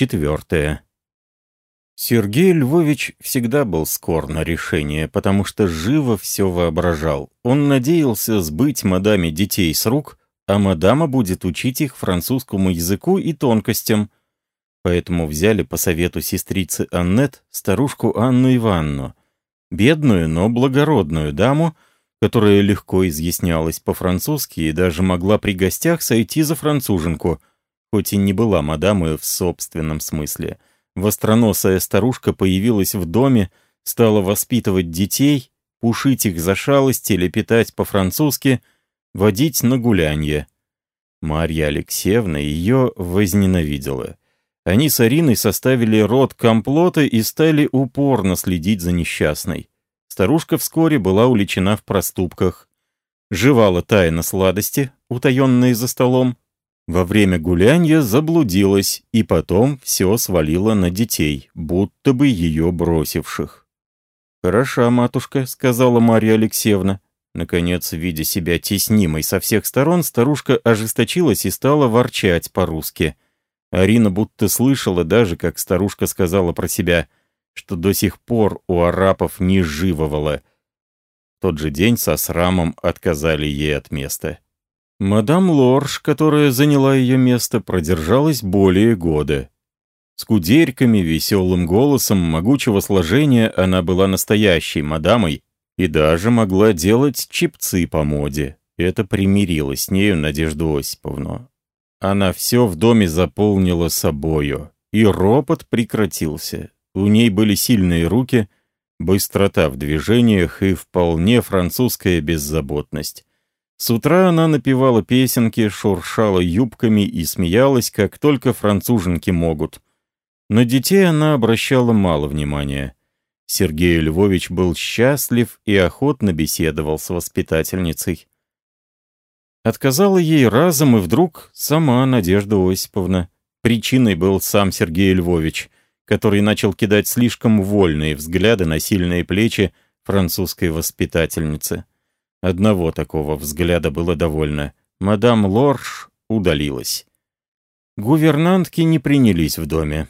Четвертое. Сергей Львович всегда был скор на решение, потому что живо все воображал. Он надеялся сбыть мадаме детей с рук, а мадама будет учить их французскому языку и тонкостям. Поэтому взяли по совету сестрицы Аннет старушку Анну Иванну, бедную, но благородную даму, которая легко изъяснялась по-французски и даже могла при гостях сойти за француженку, хоть и не была мадамою в собственном смысле — Востроносая старушка появилась в доме, стала воспитывать детей, пушить их за шалости, лепетать по-французски, водить на гулянье. Марья Алексеевна ее возненавидела. Они с Ариной составили род комплота и стали упорно следить за несчастной. Старушка вскоре была уличена в проступках. Жевала тайно сладости, утаенные за столом, во время гулянья заблудилась и потом все свалила на детей, будто бы ее бросивших. «Хороша, матушка», — сказала Марья Алексеевна. Наконец, видя себя теснимой со всех сторон, старушка ожесточилась и стала ворчать по-русски. Арина будто слышала даже, как старушка сказала про себя, что до сих пор у арапов не живовало. В тот же день со срамом отказали ей от места. Мадам Лорж, которая заняла ее место, продержалась более года. С кудерьками, веселым голосом, могучего сложения она была настоящей мадамой и даже могла делать чипцы по моде. Это примирило с нею Надежду Осиповну. Она все в доме заполнила собою, и ропот прекратился. У ней были сильные руки, быстрота в движениях и вполне французская беззаботность. С утра она напевала песенки, шуршала юбками и смеялась, как только француженки могут. На детей она обращала мало внимания. Сергей Львович был счастлив и охотно беседовал с воспитательницей. Отказала ей разом и вдруг сама Надежда Осиповна. Причиной был сам Сергей Львович, который начал кидать слишком вольные взгляды на сильные плечи французской воспитательницы. Одного такого взгляда было довольно. Мадам Лорш удалилась. Гувернантки не принялись в доме.